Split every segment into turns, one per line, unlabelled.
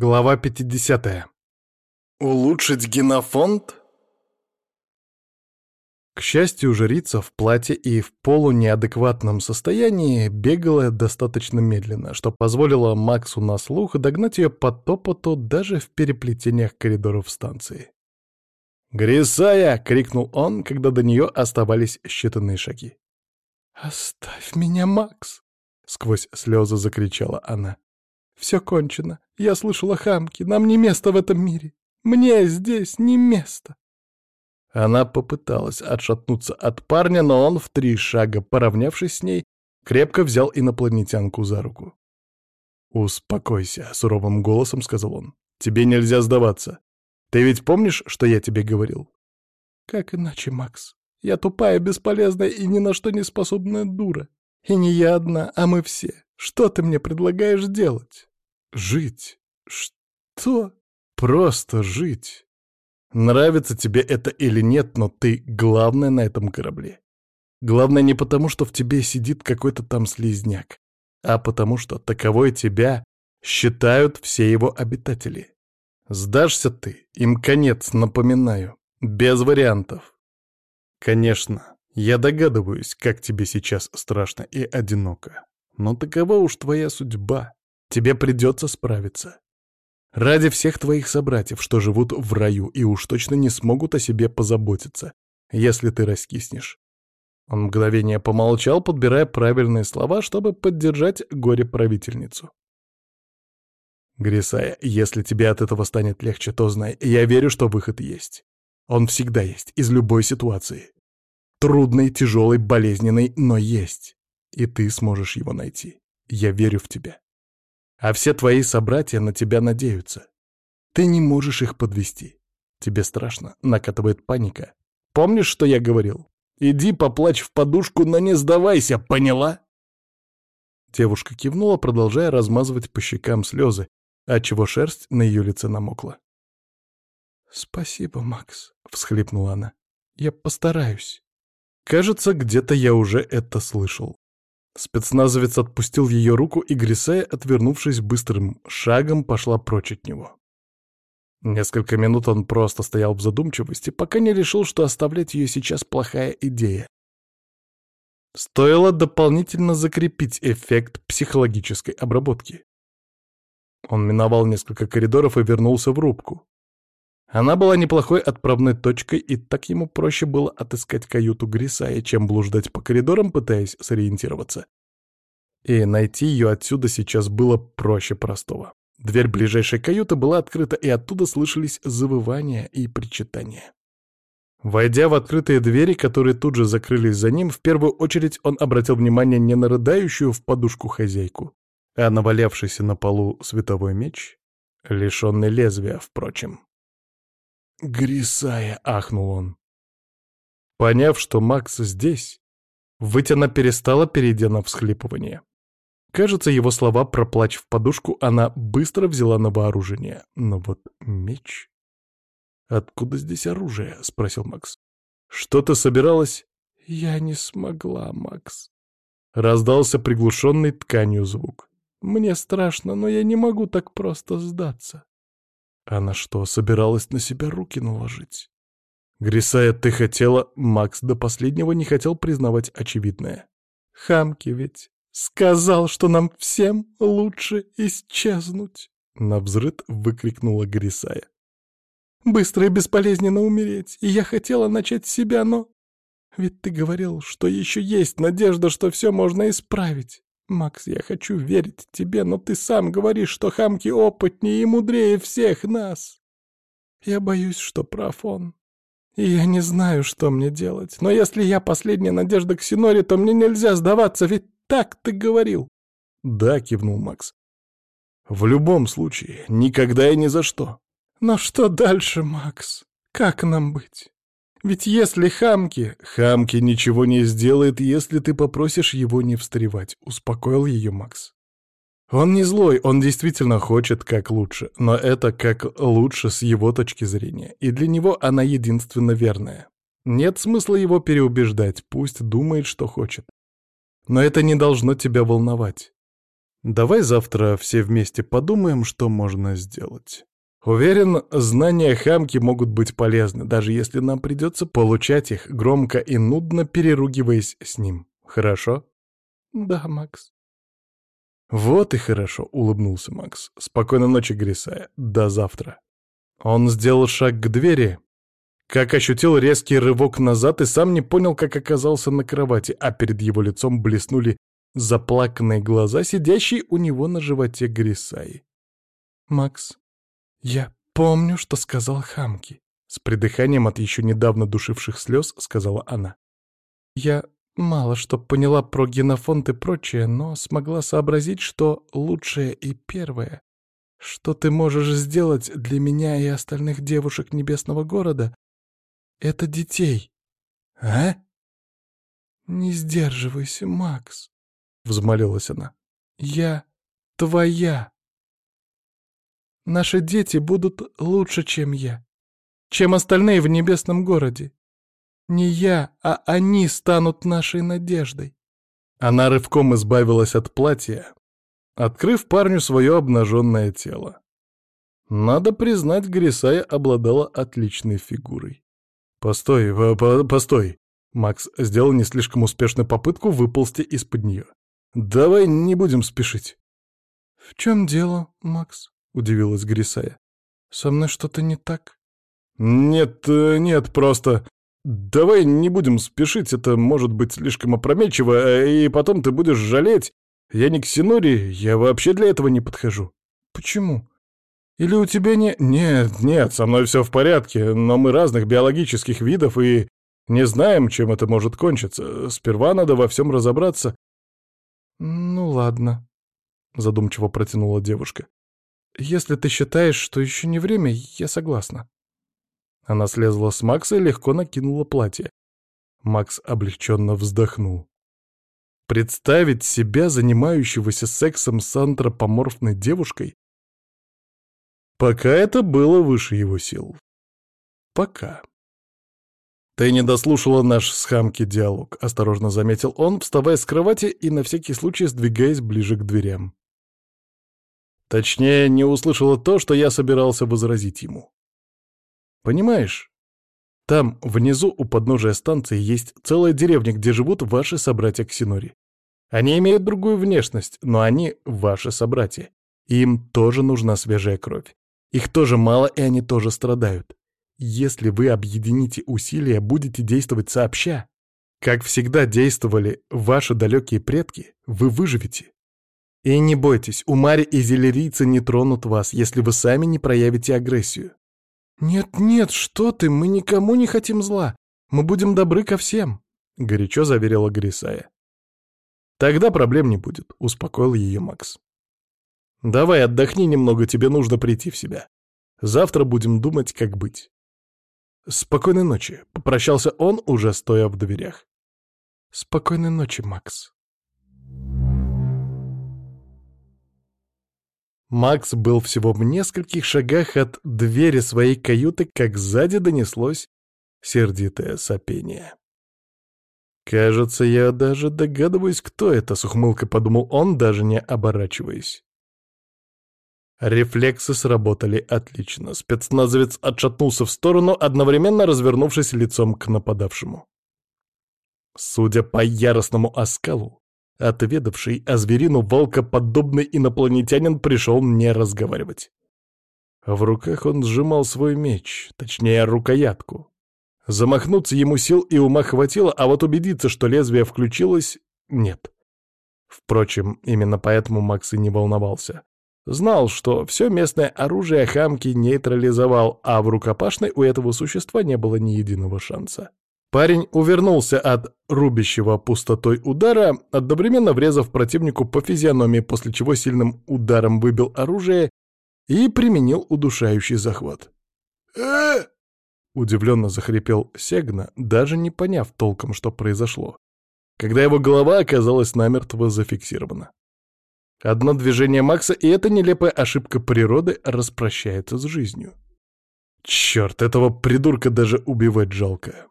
Глава 50. Улучшить генофонд? К счастью, жрица в платье и в полунеадекватном состоянии бегала достаточно медленно, что позволило Максу на слух догнать ее по топоту даже в переплетениях коридоров станции. «Грисая!» — крикнул он, когда до нее оставались считанные шаги.
«Оставь меня, Макс!» — сквозь слезы закричала она. Все кончено. Я слышала хамки. Нам не место в этом мире. Мне здесь не место.
Она попыталась отшатнуться от парня, но он в три шага, поравнявшись с ней, крепко взял инопланетянку за руку. «Успокойся», — суровым голосом сказал он. «Тебе нельзя сдаваться. Ты ведь помнишь, что я тебе говорил?»
«Как иначе, Макс? Я тупая, бесполезная и ни на что не способная дура. И не я одна, а мы все. Что ты мне предлагаешь делать?»
Жить. Что? Просто жить. Нравится тебе это или нет, но ты главное на этом корабле. Главное не потому, что в тебе сидит какой-то там слизняк, а потому что таковой тебя считают все его обитатели. Сдашься ты, им конец, напоминаю, без вариантов. Конечно, я догадываюсь, как тебе сейчас страшно и одиноко, но такова уж твоя судьба. Тебе придется справиться. Ради всех твоих собратьев, что живут в раю и уж точно не смогут о себе позаботиться, если ты раскиснешь. Он мгновение помолчал, подбирая правильные слова, чтобы поддержать горе-правительницу. Грисая, если тебе от этого станет легче, то знай, я верю, что выход есть. Он всегда есть, из любой ситуации. Трудный, тяжелый, болезненный, но есть. И ты сможешь его найти. Я верю в тебя. А все твои собратья на тебя надеются. Ты не можешь их подвести. Тебе страшно, накатывает паника. Помнишь, что я говорил? Иди поплачь в подушку, но не сдавайся, поняла? Девушка кивнула, продолжая размазывать по щекам слезы, отчего шерсть на ее лице намокла.
«Спасибо, Макс», — всхлипнула она. «Я постараюсь».
Кажется, где-то я уже это слышал. Спецназовец отпустил ее руку, и Грисея, отвернувшись быстрым шагом, пошла прочь от него. Несколько минут он просто стоял в задумчивости, пока не решил, что оставлять ее сейчас плохая идея. Стоило дополнительно закрепить эффект психологической обработки. Он миновал несколько коридоров и вернулся в рубку. Она была неплохой отправной точкой, и так ему проще было отыскать каюту Грисая, чем блуждать по коридорам, пытаясь сориентироваться. И найти ее отсюда сейчас было проще простого. Дверь ближайшей каюты была открыта, и оттуда слышались завывания и причитания. Войдя в открытые двери, которые тут же закрылись за ним, в первую очередь он обратил внимание не на рыдающую в подушку хозяйку, а на валявшийся на полу световой меч, лишенный лезвия, впрочем. «Грисая!» — ахнул он. Поняв, что Макс здесь, вытяна перестала, перейдя на всхлипывание. Кажется, его слова проплачь в подушку, она быстро взяла на вооружение. Но вот меч... «Откуда здесь оружие?» — спросил Макс. «Что ты собиралась?»
«Я не смогла, Макс».
Раздался приглушенный тканью звук.
«Мне страшно, но я не могу так просто сдаться».
Она что, собиралась на себя руки наложить? Грисая, ты хотела... Макс до последнего не хотел признавать очевидное.
Хамки ведь сказал, что нам всем лучше исчезнуть.
Навзрыд выкрикнула Грисая.
Быстро и бесполезненно умереть, и я хотела начать с себя, но... Ведь ты говорил, что еще есть надежда, что все можно исправить. «Макс, я хочу верить тебе, но ты сам говоришь, что хамки опытнее и мудрее всех нас. Я боюсь, что прав он. И я не знаю, что мне делать. Но если я последняя надежда к Синоре, то мне нельзя сдаваться, ведь так ты говорил».
«Да», — кивнул Макс. «В любом случае, никогда и ни за что».
«Но что дальше, Макс? Как нам быть?» Ведь если Хамки...
Хамки ничего не сделает, если ты попросишь его не встревать, успокоил ее Макс. Он не злой, он действительно хочет как лучше, но это как лучше с его точки зрения, и для него она единственно верная. Нет смысла его переубеждать, пусть думает, что хочет. Но это не должно тебя волновать. Давай завтра все вместе подумаем, что можно сделать. Уверен, знания хамки могут быть полезны, даже если нам придется получать их, громко и нудно переругиваясь с ним. Хорошо?
Да, Макс.
Вот и хорошо, улыбнулся Макс. Спокойной ночи, Грисая. До завтра. Он сделал шаг к двери, как ощутил резкий рывок назад и сам не понял, как оказался на кровати, а перед его лицом блеснули заплаканные глаза, сидящие у него на животе Грисаи.
«Макс, я помню, что сказал Хамки», —
с придыханием от еще недавно душивших слез сказала она.
«Я мало что поняла про генофонд и прочее, но смогла сообразить, что лучшее и первое, что ты можешь сделать для меня и остальных девушек Небесного города, это детей».
«А?»
«Не сдерживайся, Макс», —
взмолилась она.
«Я твоя. Наши дети будут лучше, чем я, чем остальные в небесном городе. Не я, а они станут нашей надеждой».
Она рывком избавилась от платья, открыв парню свое обнаженное тело. Надо признать, Грисая обладала отличной фигурой. «Постой, по постой!» Макс сделал не слишком успешную попытку выползти из-под нее. «Давай не будем спешить».
«В чем дело, Макс?» — удивилась Грисая. «Со мной что-то не так?»
«Нет, э, нет, просто... Давай не будем спешить, это может быть слишком опрометчиво, э, и потом ты будешь жалеть. Я не к Синори, я вообще для этого не подхожу».
«Почему?»
Или у тебя не... Нет, нет, со мной все в порядке, но мы разных биологических видов и не знаем, чем это может кончиться. Сперва надо во всем разобраться.
«Ну ладно», — задумчиво протянула девушка. «Если ты считаешь, что еще не время, я согласна».
Она слезла с Макса и легко накинула платье. Макс облегченно вздохнул. Представить себя занимающегося сексом с антропоморфной девушкой? Пока это было выше его сил. Пока. «Ты не дослушала наш с Хамки диалог», — осторожно заметил он, вставая с кровати и на всякий случай сдвигаясь ближе к дверям. Точнее, не услышала то, что я собирался возразить ему. «Понимаешь, там, внизу, у подножия станции, есть целая деревня, где живут ваши собратья Ксинори. Они имеют другую внешность, но они ваши собратья. Им тоже нужна свежая кровь. Их тоже мало, и они тоже страдают. Если вы объедините усилия, будете действовать сообща, как всегда действовали ваши далекие предки, вы выживете. И не бойтесь, умари и зелерийцы не тронут вас, если вы сами не проявите агрессию.
«Нет-нет, что ты, мы никому не хотим зла. Мы будем добры ко всем», — горячо заверила Грисая.
«Тогда проблем не будет», — успокоил ее Макс. «Давай отдохни немного, тебе нужно прийти в себя. Завтра будем думать, как быть». «Спокойной ночи», — попрощался он, уже стоя в дверях.
«Спокойной ночи, Макс».
Макс был всего в нескольких шагах от двери своей каюты, как сзади донеслось сердитое сопение. «Кажется, я даже догадываюсь, кто это», — с ухмылкой подумал он, даже не оборачиваясь. Рефлексы сработали отлично. Спецназовец отшатнулся в сторону, одновременно развернувшись лицом к нападавшему. Судя по яростному оскалу, отведавший о зверину волкоподобный инопланетянин пришел не разговаривать. В руках он сжимал свой меч, точнее, рукоятку. Замахнуться ему сил и ума хватило, а вот убедиться, что лезвие включилось, нет. Впрочем, именно поэтому Макс и не волновался. Знал, что все местное оружие Хамки нейтрализовал, а в рукопашной у этого существа не было ни единого шанса. Парень увернулся от рубящего пустотой удара, одновременно врезав противнику по физиономии, после чего сильным ударом выбил оружие и применил удушающий захват. э Удивленно захрипел Сегна, даже не поняв толком, что произошло, когда его голова оказалась намертво зафиксирована. Одно движение Макса, и эта нелепая ошибка природы распрощается с жизнью. Черт, этого придурка даже убивать жалко.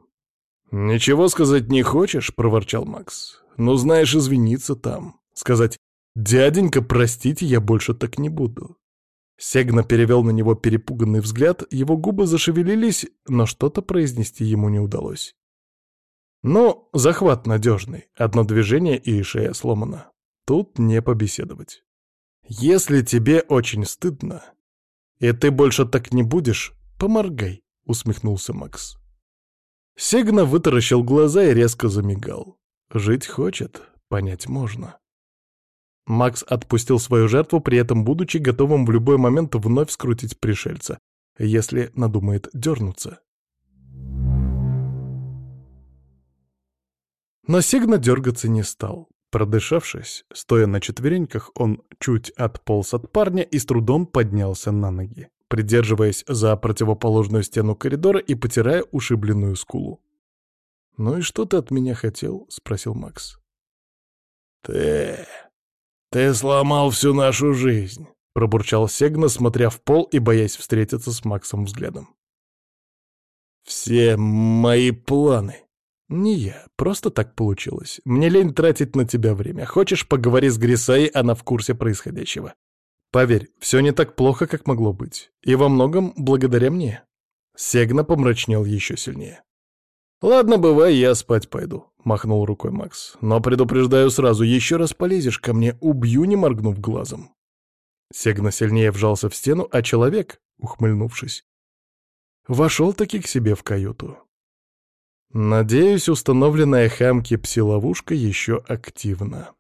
«Ничего сказать не хочешь?» — проворчал Макс. «Ну, знаешь, извиниться там. Сказать «Дяденька, простите, я больше так не буду». Сегна перевел на него перепуганный взгляд, его губы зашевелились, но что-то произнести ему не удалось. Ну, захват надежный, одно движение и шея сломана. Тут не побеседовать. Если тебе очень стыдно, и ты больше так не будешь, поморгай, усмехнулся Макс. Сегна вытаращил глаза и резко замигал. Жить хочет, понять можно. Макс отпустил свою жертву, при этом будучи готовым в любой момент вновь скрутить пришельца, если надумает дернуться. Но Сигна дергаться не стал. Продышавшись, стоя на четвереньках, он чуть отполз от парня и с трудом поднялся на ноги, придерживаясь за противоположную стену коридора и потирая ушибленную скулу. «Ну и что ты от меня хотел?» — спросил Макс.
«Ты... ты сломал всю нашу жизнь», — пробурчал Сегна, смотря в пол и боясь встретиться с Максом взглядом. «Все мои планы».
«Не я, просто так получилось. Мне лень тратить на тебя время. Хочешь, поговори с Грисаей, она в курсе происходящего. Поверь, все не так плохо, как могло быть. И во многом благодаря мне». Сегна помрачнел еще сильнее. «Ладно, бывай, я спать пойду», — махнул рукой Макс. «Но предупреждаю сразу, еще раз полезешь ко мне, убью, не моргнув глазом». Сегна сильнее вжался в стену, а человек, ухмыльнувшись, вошел-таки к себе в каюту. Надеюсь, установленная хамки пси-ловушка еще активна.